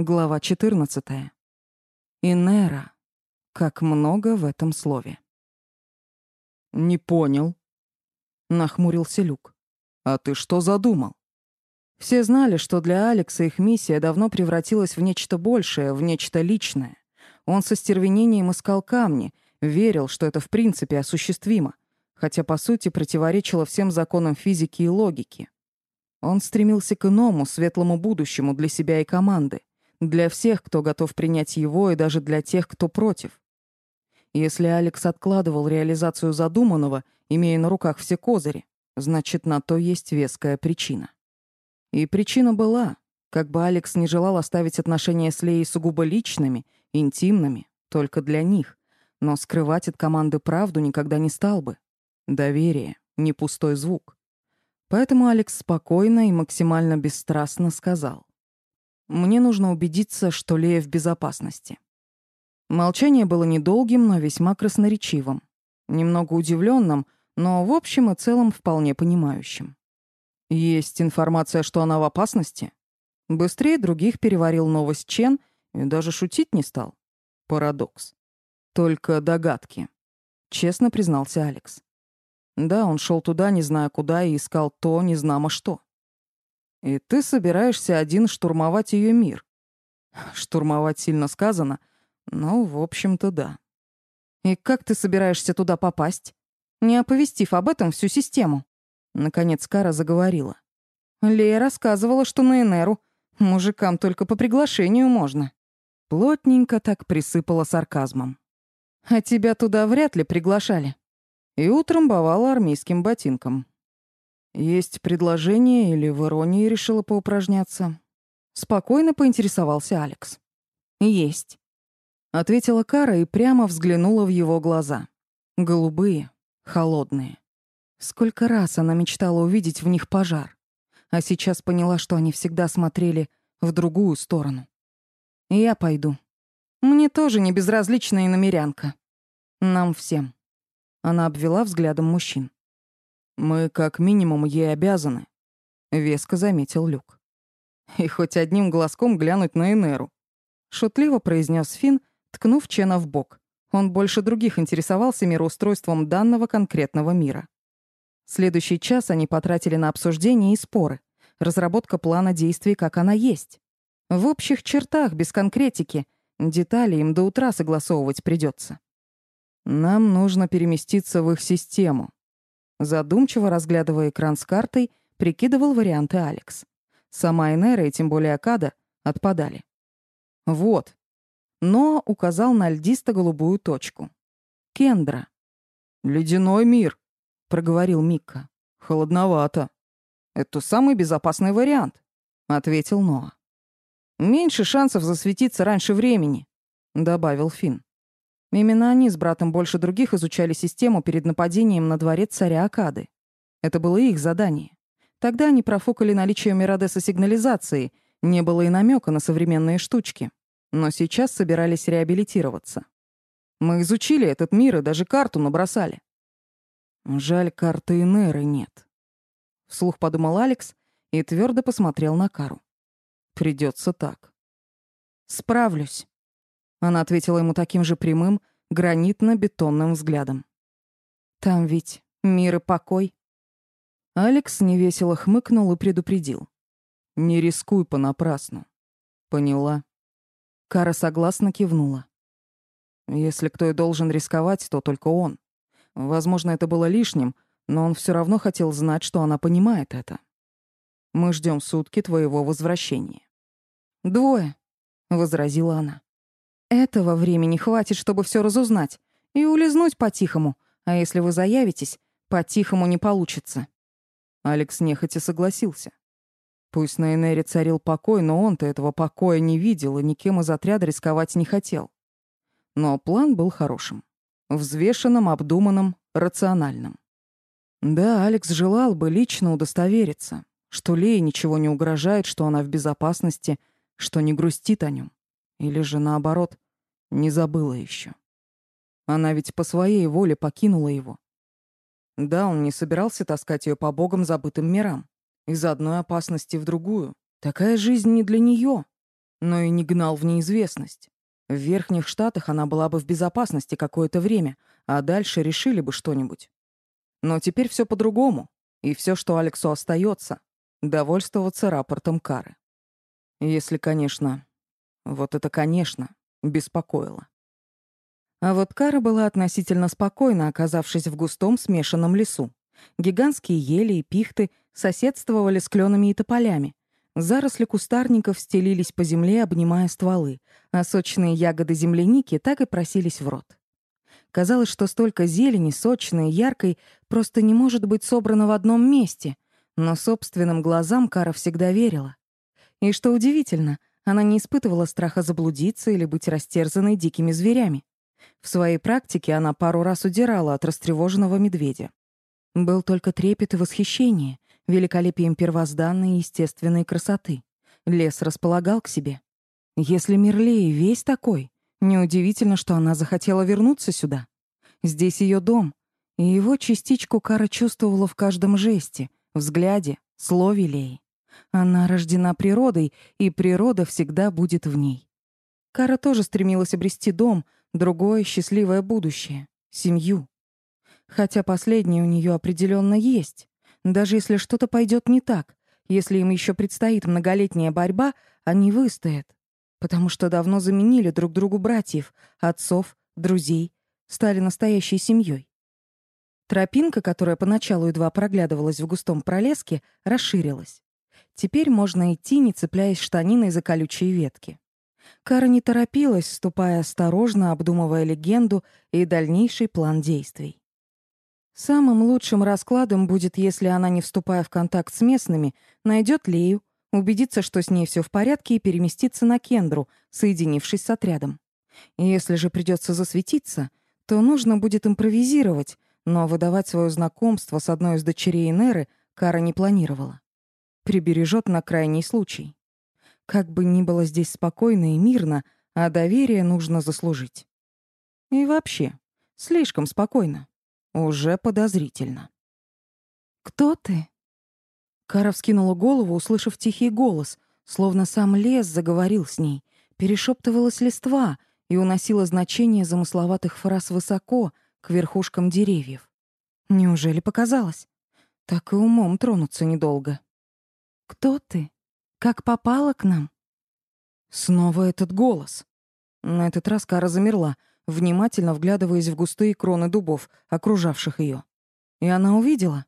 Глава 14. Инера. Как много в этом слове. «Не понял», — нахмурился Люк. «А ты что задумал?» Все знали, что для Алекса их миссия давно превратилась в нечто большее, в нечто личное. Он со стервенением искал камни, верил, что это в принципе осуществимо, хотя по сути противоречило всем законам физики и логики. Он стремился к иному, светлому будущему для себя и команды. Для всех, кто готов принять его, и даже для тех, кто против. Если Алекс откладывал реализацию задуманного, имея на руках все козыри, значит, на то есть веская причина. И причина была. Как бы Алекс не желал оставить отношения с Леей сугубо личными, интимными, только для них, но скрывать от команды правду никогда не стал бы. Доверие — не пустой звук. Поэтому Алекс спокойно и максимально бесстрастно сказал. Мне нужно убедиться, что Лея в безопасности. Молчание было недолгим, но весьма красноречивым. Немного удивленным, но в общем и целом вполне понимающим. Есть информация, что она в опасности? Быстрее других переварил новость Чен и даже шутить не стал. Парадокс. Только догадки. Честно признался Алекс. Да, он шел туда, не зная куда, и искал то, не знамо что. И ты собираешься один штурмовать ее мир. Штурмовать сильно сказано, но, в общем-то, да. И как ты собираешься туда попасть, не оповестив об этом всю систему? Наконец Кара заговорила. Лея рассказывала, что на Энеру мужикам только по приглашению можно. Плотненько так присыпала сарказмом. А тебя туда вряд ли приглашали. И утрамбовала армейским ботинком. Есть предложение или в иронии решила поупражняться? Спокойно поинтересовался Алекс. Есть. Ответила Кара и прямо взглянула в его глаза. Голубые, холодные. Сколько раз она мечтала увидеть в них пожар, а сейчас поняла, что они всегда смотрели в другую сторону. Я пойду. Мне тоже не безразлична и намерянка. Нам всем. Она обвела взглядом мужчин. Мы как минимум ей обязаны, веско заметил Люк. И хоть одним глазком глянуть на Энеру, шутливо произнес Фин, ткнув Чена в бок. Он больше других интересовался мироустройством данного конкретного мира. Следующий час они потратили на обсуждение и споры, разработка плана действий, как она есть. В общих чертах, без конкретики, детали им до утра согласовывать придется. Нам нужно переместиться в их систему, Задумчиво разглядывая экран с картой, прикидывал варианты Алекс. Сама Энера и тем более Акада отпадали. «Вот». Но указал на льдисто-голубую точку. «Кендра». «Ледяной мир», — проговорил Микка. «Холодновато». «Это самый безопасный вариант», — ответил Ноа. «Меньше шансов засветиться раньше времени», — добавил Финн. Именно они с братом больше других изучали систему перед нападением на дворец царя Акады. Это было их задание. Тогда они профукали наличие Миродеса сигнализации, не было и намека на современные штучки. Но сейчас собирались реабилитироваться. Мы изучили этот мир и даже карту набросали. Жаль, карты Инеры нет. Вслух подумал Алекс и твердо посмотрел на Кару. Придется так. Справлюсь. Она ответила ему таким же прямым, гранитно-бетонным взглядом. «Там ведь мир и покой». Алекс невесело хмыкнул и предупредил. «Не рискуй понапрасну». «Поняла». Кара согласно кивнула. Если кто и должен рисковать, то только он. Возможно, это было лишним, но он все равно хотел знать, что она понимает это. Мы ждем сутки твоего возвращения. Двое, возразила она. Этого времени хватит, чтобы все разузнать и улизнуть по-тихому, а если вы заявитесь, по-тихому не получится. Алекс нехотя согласился. Пусть на Энере царил покой, но он-то этого покоя не видел и никем из отряда рисковать не хотел. Но план был хорошим. Взвешенным, обдуманным, рациональным. Да, Алекс желал бы лично удостовериться, что Лее ничего не угрожает, что она в безопасности, что не грустит о нем. Или же наоборот, не забыла еще. Она ведь по своей воле покинула его. Да, он не собирался таскать ее по богам забытым мирам. Из одной опасности в другую. Такая жизнь не для нее. но и не гнал в неизвестность. В Верхних Штатах она была бы в безопасности какое-то время, а дальше решили бы что-нибудь. Но теперь все по-другому, и все, что Алексу остается, довольствоваться рапортом Кары. Если, конечно, вот это, конечно, беспокоило. А вот Кара была относительно спокойна, оказавшись в густом смешанном лесу. Гигантские ели и пихты соседствовали с кленами и тополями, Заросли кустарников стелились по земле, обнимая стволы, а сочные ягоды земляники так и просились в рот. Казалось, что столько зелени, сочной и яркой, просто не может быть собрано в одном месте, но собственным глазам Кара всегда верила. И что удивительно, она не испытывала страха заблудиться или быть растерзанной дикими зверями. В своей практике она пару раз удирала от растревоженного медведя. Был только трепет и восхищение, великолепием первозданной естественной красоты. Лес располагал к себе. Если Мирлей весь такой, неудивительно, что она захотела вернуться сюда. Здесь ее дом, и его частичку Кара чувствовала в каждом жесте, взгляде, слове Леи. Она рождена природой, и природа всегда будет в ней. Кара тоже стремилась обрести дом, другое счастливое будущее, семью. Хотя последнее у нее определенно есть. Даже если что-то пойдет не так, если им еще предстоит многолетняя борьба, они выстоят. Потому что давно заменили друг другу братьев, отцов, друзей, стали настоящей семьей. Тропинка, которая поначалу едва проглядывалась в густом пролеске, расширилась. Теперь можно идти, не цепляясь штаниной за колючие ветки. Кара не торопилась, ступая осторожно, обдумывая легенду и дальнейший план действий. Самым лучшим раскладом будет, если она, не вступая в контакт с местными, найдет Лею, убедится, что с ней все в порядке, и переместится на Кендру, соединившись с отрядом. Если же придется засветиться, то нужно будет импровизировать, но выдавать свое знакомство с одной из дочерей Неры Кара не планировала. Прибережет на крайний случай. Как бы ни было здесь спокойно и мирно, а доверие нужно заслужить. И вообще, слишком спокойно. Уже подозрительно. «Кто ты?» Кара вскинула голову, услышав тихий голос, словно сам лес заговорил с ней, перешептывалась листва и уносила значение замысловатых фраз высоко, к верхушкам деревьев. Неужели показалось? Так и умом тронуться недолго. «Кто ты? Как попала к нам?» Снова этот голос. На этот раз Кара замерла, внимательно вглядываясь в густые кроны дубов, окружавших ее. И она увидела.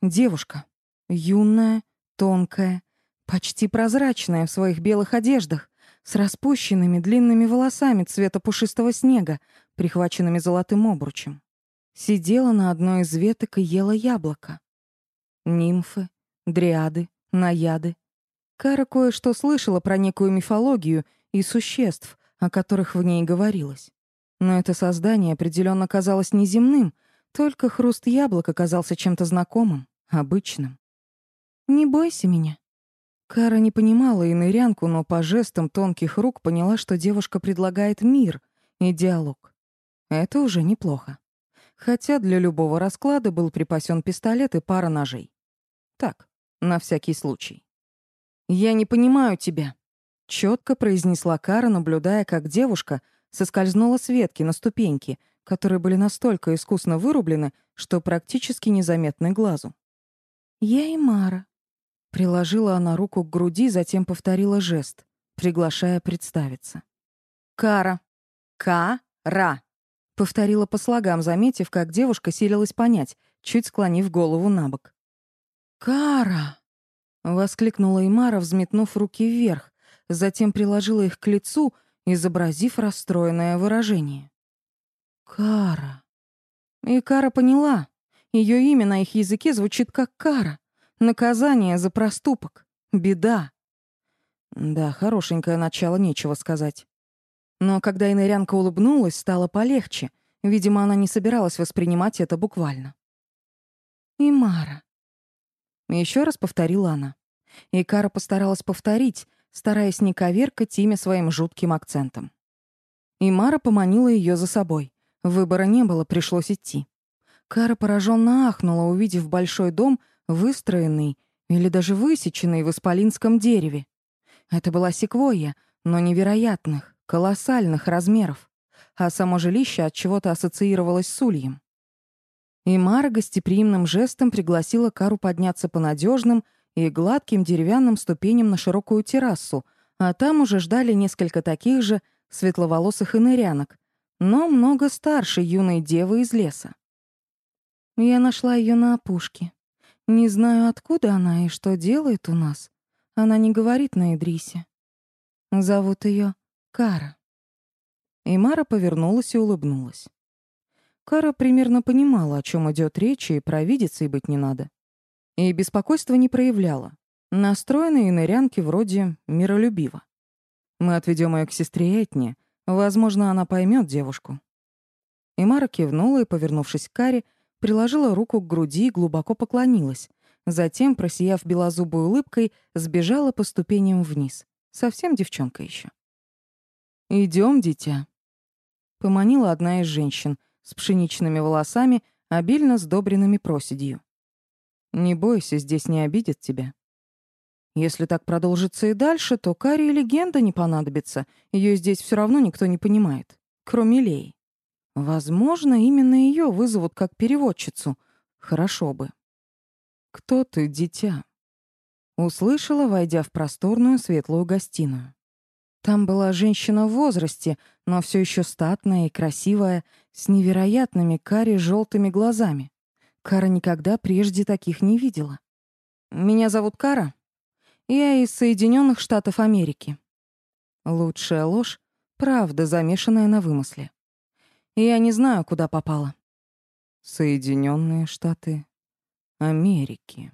Девушка. Юная, тонкая, почти прозрачная в своих белых одеждах, с распущенными длинными волосами цвета пушистого снега, прихваченными золотым обручем. Сидела на одной из веток и ела яблоко. Нимфы, дриады, наяды. Кара кое-что слышала про некую мифологию и существ, о которых в ней говорилось. Но это создание определенно казалось неземным, только хруст яблок оказался чем-то знакомым, обычным. «Не бойся меня». Кара не понимала инырянку, но по жестам тонких рук поняла, что девушка предлагает мир и диалог. Это уже неплохо. Хотя для любого расклада был припасен пистолет и пара ножей. Так, на всякий случай. «Я не понимаю тебя», — четко произнесла Кара, наблюдая, как девушка — соскользнула с ветки на ступеньки, которые были настолько искусно вырублены, что практически незаметны глазу. «Я и Мара», — приложила она руку к груди, затем повторила жест, приглашая представиться. «Кара! Ка-ра!» — повторила по слогам, заметив, как девушка силилась понять, чуть склонив голову на бок. «Кара!» — воскликнула Имара, взметнув руки вверх, затем приложила их к лицу, изобразив расстроенное выражение. «Кара». И Кара поняла. Ее имя на их языке звучит как «кара». Наказание за проступок. Беда. Да, хорошенькое начало, нечего сказать. Но когда инорянка улыбнулась, стало полегче. Видимо, она не собиралась воспринимать это буквально. «И Мара». Еще раз повторила она. И Кара постаралась повторить, стараясь не коверкать имя своим жутким акцентом. И Мара поманила ее за собой. Выбора не было, пришлось идти. Кара пораженно ахнула, увидев большой дом, выстроенный или даже высеченный в исполинском дереве. Это была секвойя, но невероятных, колоссальных размеров, а само жилище от чего-то ассоциировалось с ульем. И Мара гостеприимным жестом пригласила Кару подняться по надежным и гладким деревянным ступеням на широкую террасу, а там уже ждали несколько таких же светловолосых инырянок, но много старше юной девы из леса. Я нашла ее на опушке. Не знаю, откуда она и что делает у нас. Она не говорит на Идрисе. Зовут ее Кара. И Мара повернулась и улыбнулась. Кара примерно понимала, о чем идет речь, и провидицей быть не надо. И беспокойства не проявляла. Настроенные нырянки вроде миролюбиво. Мы отведем ее к сестре Этне. Возможно, она поймет девушку. И Мара кивнула и, повернувшись к Каре, приложила руку к груди и глубоко поклонилась. Затем, просияв белозубой улыбкой, сбежала по ступеням вниз. Совсем девчонка еще. Идем, дитя», — поманила одна из женщин с пшеничными волосами, обильно сдобренными проседью. «Не бойся, здесь не обидят тебя». Если так продолжится и дальше, то Каре легенда не понадобится. Ее здесь все равно никто не понимает, кроме Леи. Возможно, именно ее вызовут как переводчицу. Хорошо бы. «Кто ты, дитя?» Услышала, войдя в просторную светлую гостиную. Там была женщина в возрасте, но все еще статная и красивая, с невероятными кари желтыми глазами. Кара никогда прежде таких не видела. «Меня зовут Кара. Я из Соединенных Штатов Америки». Лучшая ложь — правда, замешанная на вымысле. Я не знаю, куда попала. Соединенные Штаты Америки.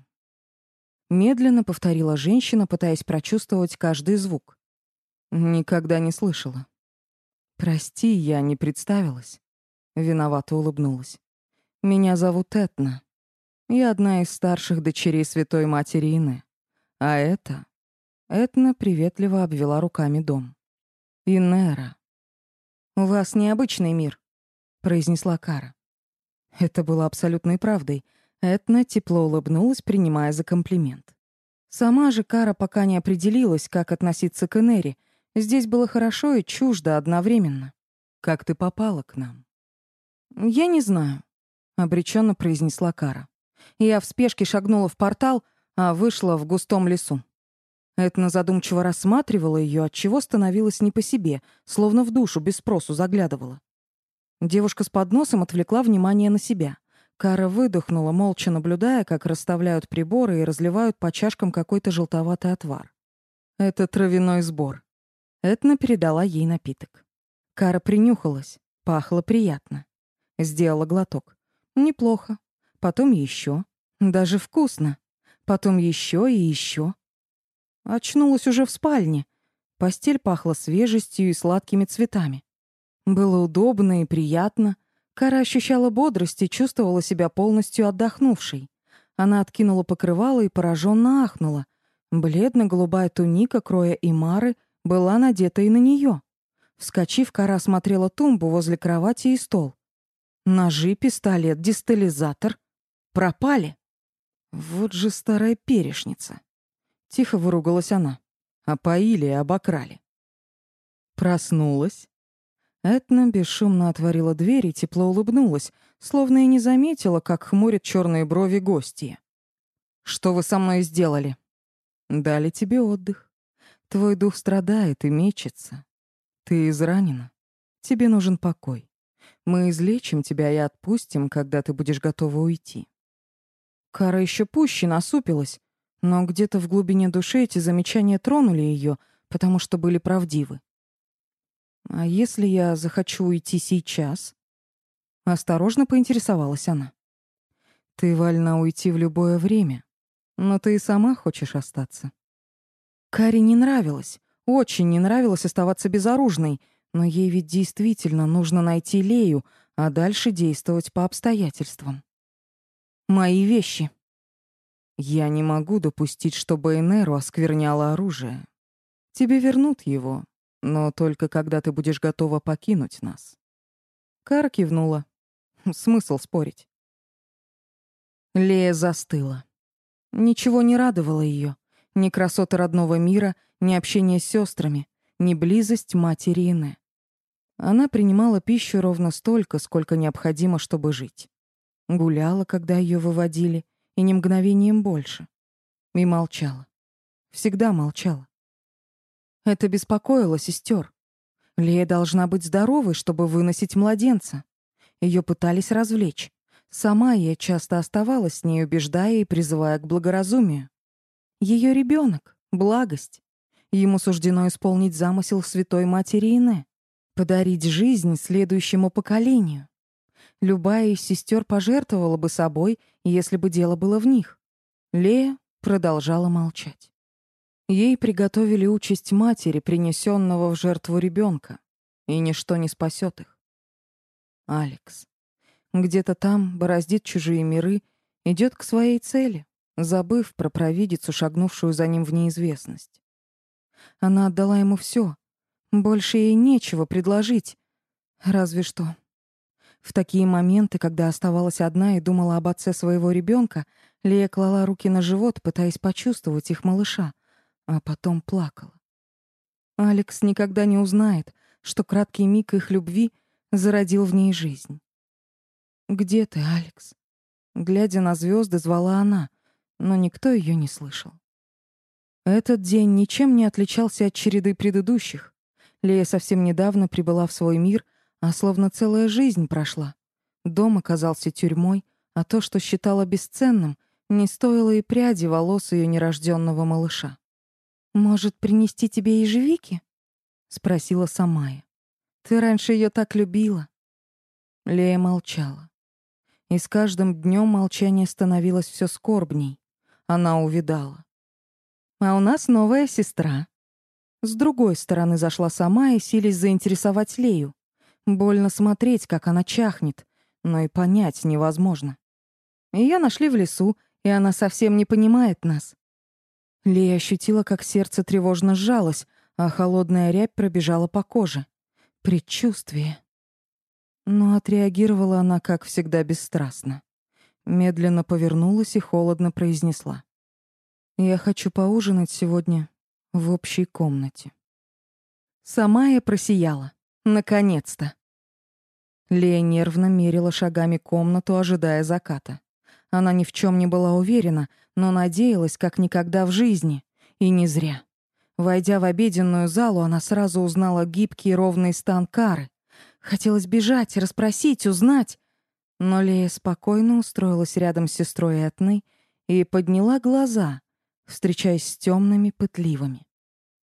Медленно повторила женщина, пытаясь прочувствовать каждый звук. Никогда не слышала. Прости, я не представилась. Виновато улыбнулась. Меня зовут Этна. Я одна из старших дочерей Святой Матери Ины. А это... Этна приветливо обвела руками дом. Инера. «У вас необычный мир», — произнесла Кара. Это было абсолютной правдой — Этна тепло улыбнулась, принимая за комплимент. Сама же Кара пока не определилась, как относиться к Энери. Здесь было хорошо и чуждо одновременно. «Как ты попала к нам?» «Я не знаю», — обреченно произнесла Кара. Я в спешке шагнула в портал, а вышла в густом лесу. Этна задумчиво рассматривала ее, отчего становилась не по себе, словно в душу без спросу заглядывала. Девушка с подносом отвлекла внимание на себя — Кара выдохнула, молча наблюдая, как расставляют приборы и разливают по чашкам какой-то желтоватый отвар. «Это травяной сбор». Этна передала ей напиток. Кара принюхалась. Пахло приятно. Сделала глоток. Неплохо. Потом еще. Даже вкусно. Потом еще и еще. Очнулась уже в спальне. Постель пахла свежестью и сладкими цветами. Было удобно и приятно — Кара ощущала бодрость и чувствовала себя полностью отдохнувшей. Она откинула покрывало и пораженно ахнула. Бледно-голубая туника кроя и Мары была надета и на нее. Вскочив, Кара смотрела тумбу возле кровати и стол. Ножи, пистолет, дистализатор пропали. Вот же старая перешница. Тихо выругалась она. Опоили и обокрали. Проснулась, Этна бесшумно отворила дверь и тепло улыбнулась, словно и не заметила, как хмурят черные брови гости. «Что вы со мной сделали?» «Дали тебе отдых. Твой дух страдает и мечется. Ты изранена. Тебе нужен покой. Мы излечим тебя и отпустим, когда ты будешь готова уйти». Кара еще пуще насупилась, но где-то в глубине души эти замечания тронули ее, потому что были правдивы. «А если я захочу уйти сейчас?» Осторожно поинтересовалась она. «Ты вольна уйти в любое время, но ты и сама хочешь остаться». Каре не нравилось, очень не нравилось оставаться безоружной, но ей ведь действительно нужно найти Лею, а дальше действовать по обстоятельствам. «Мои вещи», я не могу допустить, чтобы Энеру оскверняло оружие. Тебе вернут его, но только когда ты будешь готова покинуть нас. Кара кивнула. Смысл спорить. Лея застыла. Ничего не радовало ее. Ни красоты родного мира, ни общение с сестрами, ни близость матери Ине. Она принимала пищу ровно столько, сколько необходимо, чтобы жить. Гуляла, когда ее выводили, и ни мгновением больше. И молчала. Всегда молчала. Это беспокоило сестер. Лея должна быть здоровой, чтобы выносить младенца. Ее пытались развлечь. Сама я часто оставалась с ней, убеждая и призывая к благоразумию. Ее ребенок, благость. Ему суждено исполнить замысел Святой Матери Ине подарить жизнь следующему поколению. Любая из сестер пожертвовала бы собой, если бы дело было в них. Лея продолжала молчать. Ей приготовили участь матери, принесенного в жертву ребенка, и ничто не спасет их. Алекс. Где-то там бороздит чужие миры, идет к своей цели, забыв про провидицу, шагнувшую за ним в неизвестность. Она отдала ему все, больше ей нечего предложить. Разве что. В такие моменты, когда оставалась одна и думала об отце своего ребенка, Лея клала руки на живот, пытаясь почувствовать их малыша, а потом плакала. Алекс никогда не узнает, что краткий миг их любви зародил в ней жизнь. «Где ты, Алекс?» Глядя на звезды, звала она, но никто ее не слышал. Этот день ничем не отличался от череды предыдущих. Лея совсем недавно прибыла в свой мир, а словно целая жизнь прошла. Дом оказался тюрьмой, а то, что считала бесценным, не стоило и пряди волос ее нерожденного малыша. «Может, принести тебе ежевики?» — спросила Самая. «Ты раньше ее так любила». Лея молчала. И с каждым днем молчание становилось все скорбней. Она увидала. «А у нас новая сестра», с другой стороны зашла сама и сились заинтересовать Лею. Больно смотреть, как она чахнет, но и понять невозможно. Ее нашли в лесу, и она совсем не понимает нас. Лея ощутила, как сердце тревожно сжалось, а холодная рябь пробежала по коже. Предчувствие. Но отреагировала она, как всегда, бесстрастно. Медленно повернулась и холодно произнесла. «Я хочу поужинать сегодня в общей комнате. Сама я просияла. Наконец-то. Лея нервно мерила шагами комнату, ожидая заката. Она ни в чем не была уверена, но надеялась, как никогда в жизни. И не зря. Войдя в обеденную залу, она сразу узнала гибкий ровный стан Кары. Хотелось бежать, расспросить, узнать. Но Лея спокойно устроилась рядом с сестрой Этной и подняла глаза, встречаясь с темными пытливыми,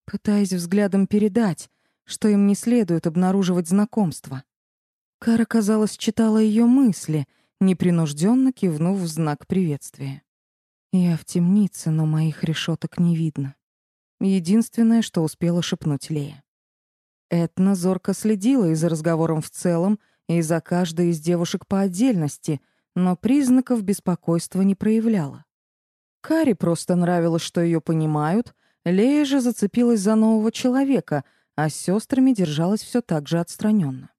пытаясь взглядом передать, что им не следует обнаруживать знакомство. Кара, казалось, читала ее мысли, непринужденно кивнув в знак приветствия. Я в темнице, но моих решеток не видно. Единственное, что успела шепнуть Лея. Этна зорко следила и за разговором в целом, и за каждой из девушек по отдельности, но признаков беспокойства не проявляла. Кари просто нравилось, что ее понимают, Лея же зацепилась за нового человека, а с сестрами держалась все так же отстраненно.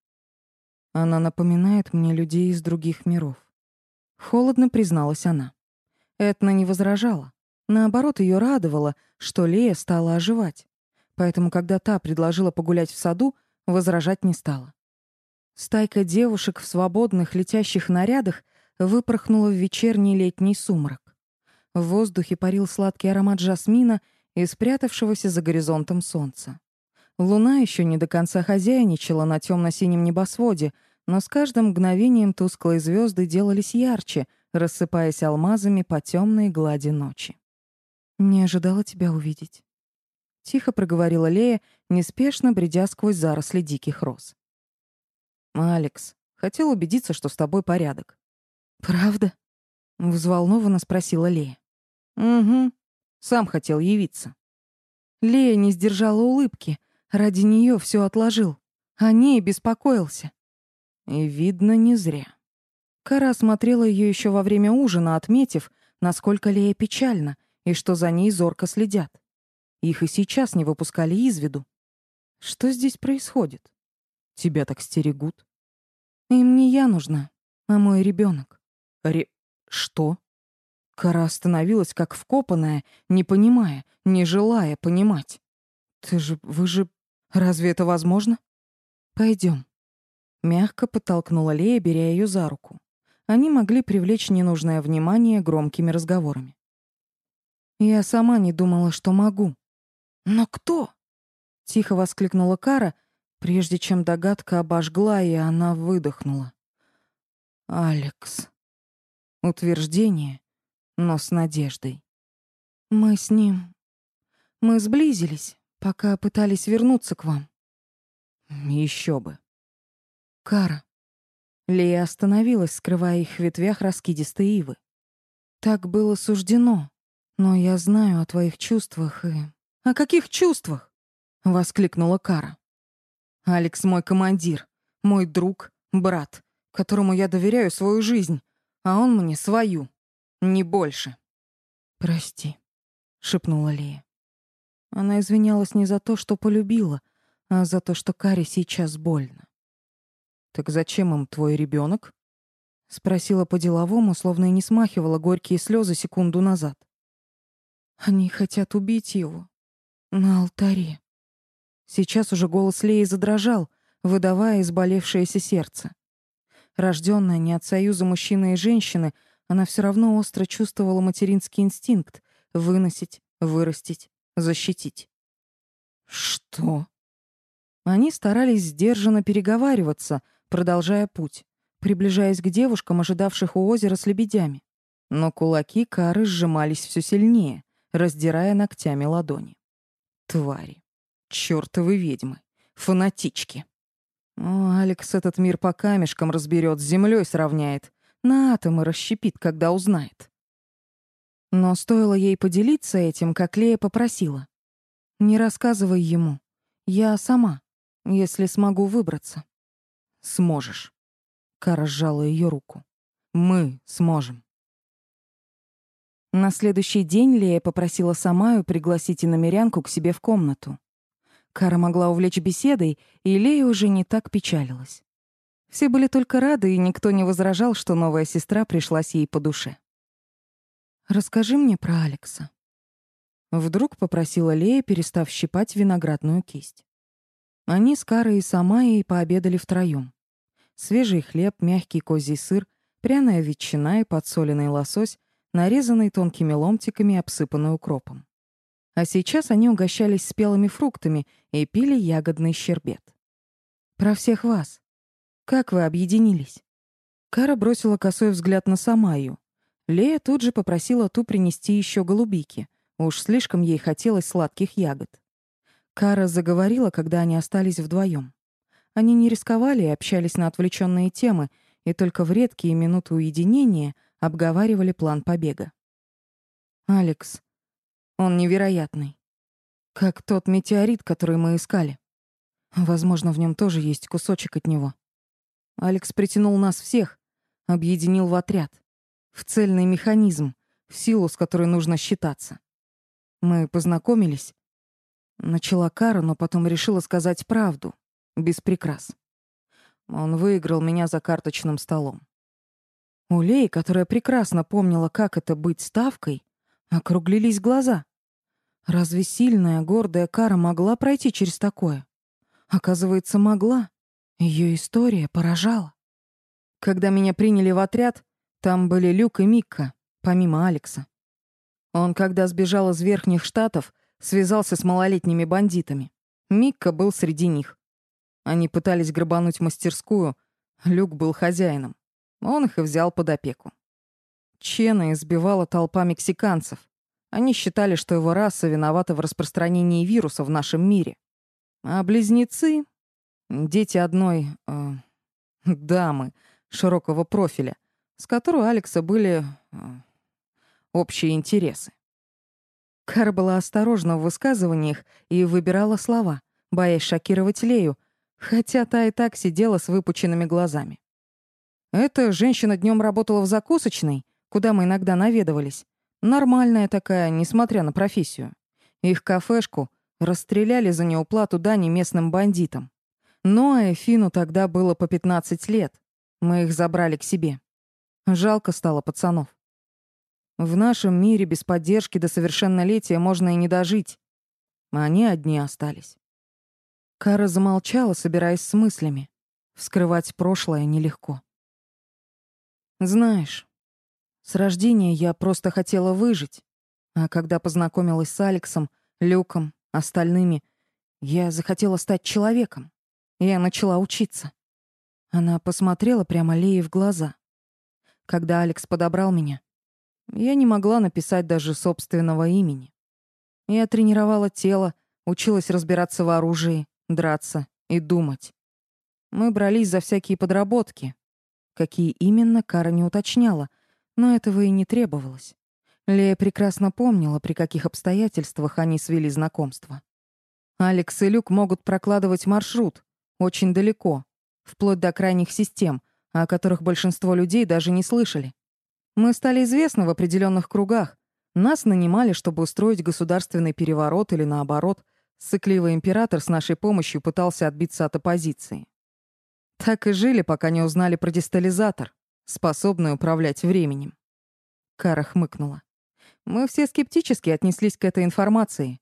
Она напоминает мне людей из других миров. Холодно призналась она. Этна не возражала. Наоборот, ее радовало, что Лея стала оживать. Поэтому, когда та предложила погулять в саду, возражать не стала. Стайка девушек в свободных летящих нарядах выпорхнула в вечерний летний сумрак. В воздухе парил сладкий аромат жасмина и спрятавшегося за горизонтом солнца. Луна еще не до конца хозяйничала на темно-синем небосводе, но с каждым мгновением тусклые звезды делались ярче, рассыпаясь алмазами по темной глади ночи. «Не ожидала тебя увидеть», — тихо проговорила Лея, неспешно бредя сквозь заросли диких роз. «Алекс, хотел убедиться, что с тобой порядок». «Правда?» Взволнованно спросила Лея. «Угу. Сам хотел явиться». Лея не сдержала улыбки. Ради нее все отложил. О ней беспокоился. И, видно, не зря. Кара смотрела ее еще во время ужина, отметив, насколько Лея печальна и что за ней зорко следят. Их и сейчас не выпускали из виду. Что здесь происходит? Тебя так стерегут. Им не я нужна, а мой ребенок. Ре... Что? Кара остановилась как вкопанная, не понимая, не желая понимать. Ты же, вы же... Разве это возможно? Пойдем. Мягко подтолкнула Лея, беря ее за руку. Они могли привлечь ненужное внимание громкими разговорами. Я сама не думала, что могу. Но кто? Тихо воскликнула Кара, прежде чем догадка обожгла, и она выдохнула. Алекс. Утверждение, но с надеждой. Мы с ним... Мы сблизились, пока пытались вернуться к вам. Еще бы. Кара. Лея остановилась, скрывая их в ветвях раскидистой ивы. Так было суждено, но я знаю о твоих чувствах и... О каких чувствах? Воскликнула Кара. Алекс мой командир, мой друг, брат, которому я доверяю свою жизнь, а он мне свою, не больше. Прости, шепнула Лея. Она извинялась не за то, что полюбила, а за то, что Каре сейчас больно. «Так зачем им твой ребенок? Спросила по-деловому, словно и не смахивала горькие слезы секунду назад. «Они хотят убить его. На алтаре». Сейчас уже голос Леи задрожал, выдавая изболевшееся сердце. Рожденная не от союза мужчины и женщины, она все равно остро чувствовала материнский инстинкт — выносить, вырастить, защитить. «Что?» Они старались сдержанно переговариваться — продолжая путь, приближаясь к девушкам, ожидавших у озера с лебедями. Но кулаки Кары сжимались все сильнее, раздирая ногтями ладони. Твари. Чёртовы ведьмы. Фанатички. О, Алекс этот мир по камешкам разберет, с землей сравняет. На атомы расщепит, когда узнает. Но стоило ей поделиться этим, как Лея попросила. «Не рассказывай ему. Я сама, если смогу выбраться». Сможешь. Кара сжала ее руку. Мы сможем. На следующий день Лея попросила Самаю пригласить иномерянку к себе в комнату. Кара могла увлечь беседой, и Лея уже не так печалилась. Все были только рады, и никто не возражал, что новая сестра пришлась ей по душе. «Расскажи мне про Алекса». Вдруг попросила Лея, перестав щипать виноградную кисть. Они с Карой и Самайей пообедали втроём. Свежий хлеб, мягкий козий сыр, пряная ветчина и подсоленный лосось, нарезанный тонкими ломтиками, обсыпанный укропом. А сейчас они угощались спелыми фруктами и пили ягодный щербет. «Про всех вас. Как вы объединились?» Кара бросила косой взгляд на Самаю. Лея тут же попросила ту принести еще голубики. Уж слишком ей хотелось сладких ягод. Кара заговорила, когда они остались вдвоем. Они не рисковали и общались на отвлеченные темы, и только в редкие минуты уединения обговаривали план побега. «Алекс, он невероятный. Как тот метеорит, который мы искали. Возможно, в нем тоже есть кусочек от него. Алекс притянул нас всех, объединил в отряд, в цельный механизм, в силу, с которой нужно считаться. Мы познакомились, Начала Кара, но потом решила сказать правду, без прикрас. Он выиграл меня за карточным столом. У Леи, которая прекрасно помнила, как это быть ставкой, округлились глаза. Разве сильная, гордая Кара могла пройти через такое? Оказывается, могла. Ее история поражала. Когда меня приняли в отряд, там были Люк и Микка, помимо Алекса. Он, когда сбежал из Верхних Штатов, связался с малолетними бандитами. Микка был среди них. Они пытались грабануть мастерскую, Люк был хозяином. Он их и взял под опеку. Чена избивала толпа мексиканцев. Они считали, что его раса виновата в распространении вируса в нашем мире. А близнецы — дети одной... Э, дамы широкого профиля, с которой у Алекса были э, общие интересы. Кара была осторожна в высказываниях и выбирала слова, боясь шокировать Лею, хотя та и так сидела с выпученными глазами. Эта женщина днем работала в закусочной, куда мы иногда наведывались. Нормальная такая, несмотря на профессию. Их кафешку расстреляли за неуплату дани местным бандитам. Но Эфину тогда было по 15 лет. Мы их забрали к себе. Жалко стало пацанов. В нашем мире без поддержки до совершеннолетия можно и не дожить. А они одни остались. Кара замолчала, собираясь с мыслями. Вскрывать прошлое нелегко. Знаешь, с рождения я просто хотела выжить. А когда познакомилась с Алексом, Люком, остальными, я захотела стать человеком. Я начала учиться. Она посмотрела прямо Лее в глаза. Когда Алекс подобрал меня, я не могла написать даже собственного имени. Я тренировала тело, училась разбираться в оружии, драться и думать. Мы брались за всякие подработки. Какие именно, Кара не уточняла, но этого и не требовалось. Лея прекрасно помнила, при каких обстоятельствах они свели знакомство. Алекс и Люк могут прокладывать маршрут очень далеко, вплоть до крайних систем, о которых большинство людей даже не слышали. Мы стали известны в определенных кругах. Нас нанимали, чтобы устроить государственный переворот или наоборот. Сыкливый император с нашей помощью пытался отбиться от оппозиции. Так и жили, пока не узнали про дистализатор, способный управлять временем. Кара хмыкнула. Мы все скептически отнеслись к этой информации.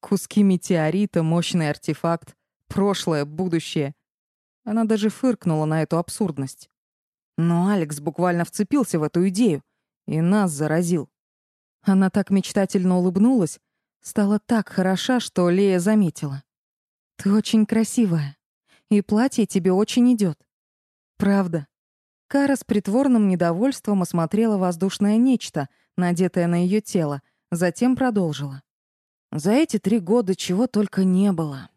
Куски метеорита, мощный артефакт, прошлое, будущее. Она даже фыркнула на эту абсурдность. Но Алекс буквально вцепился в эту идею и нас заразил. Она так мечтательно улыбнулась, стала так хороша, что Лея заметила. «Ты очень красивая, и платье тебе очень идет. Правда». Кара с притворным недовольством осмотрела воздушное нечто, надетое на ее тело, затем продолжила. «За эти три года чего только не было».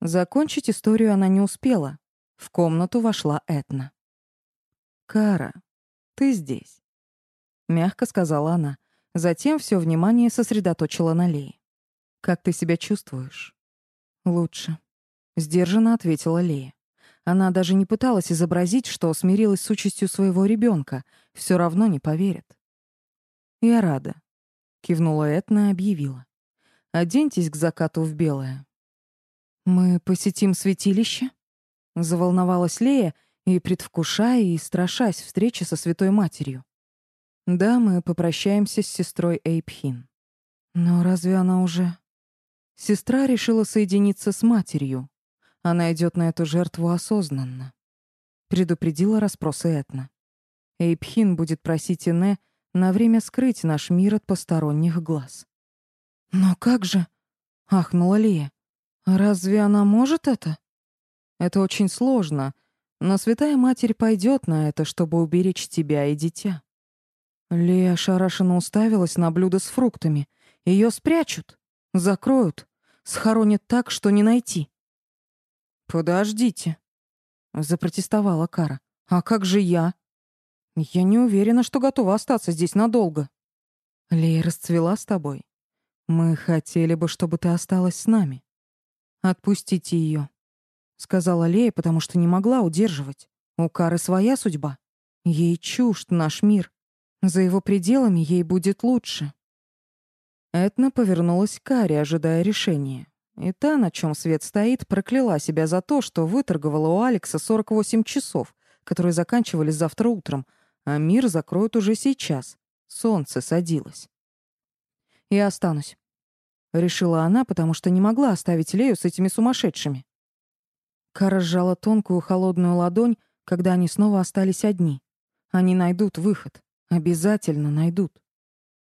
Закончить историю она не успела. В комнату вошла Этна. «Кара, ты здесь», — мягко сказала она. Затем все внимание сосредоточила на Лее. «Как ты себя чувствуешь?» «Лучше», — сдержанно ответила Лея. Она даже не пыталась изобразить, что смирилась с участью своего ребенка. Все равно не поверит. «Я рада», — кивнула Этна и объявила. «Оденьтесь к закату в белое. «Мы посетим святилище?» — заволновалась Лея и, предвкушая и страшась встречи со Святой Матерью. «Да, мы попрощаемся с сестрой Эйпхин. Но разве она уже...» Сестра решила соединиться с матерью. Она идет на эту жертву осознанно. Предупредила расспросы Этна. Эйпхин будет просить Ине на время скрыть наш мир от посторонних глаз. «Но как же...» — ахнула Лея. Разве она может это? Это очень сложно, но Святая Матерь пойдет на это, чтобы уберечь тебя и дитя. Лея шарашенно уставилась на блюдо с фруктами. Ее спрячут, закроют, схоронят так, что не найти. «Подождите», — запротестовала Кара. «А как же я? Я не уверена, что готова остаться здесь надолго». Лея расцвела с тобой. Мы хотели бы, чтобы ты осталась с нами. «Отпустите ее», — сказала Лея, потому что не могла удерживать. У Кары своя судьба. Ей чужд наш мир. За его пределами ей будет лучше. Этна повернулась к Каре, ожидая решения. И та, на чем свет стоит, прокляла себя за то, что выторговала у Алекса 48 часов, которые заканчивались завтра утром, а мир закроют уже сейчас. Солнце садилось. «Я останусь», решила она, потому что не могла оставить Лею с этими сумасшедшими. Кара сжала тонкую холодную ладонь, когда они снова остались одни. Они найдут выход. Обязательно найдут.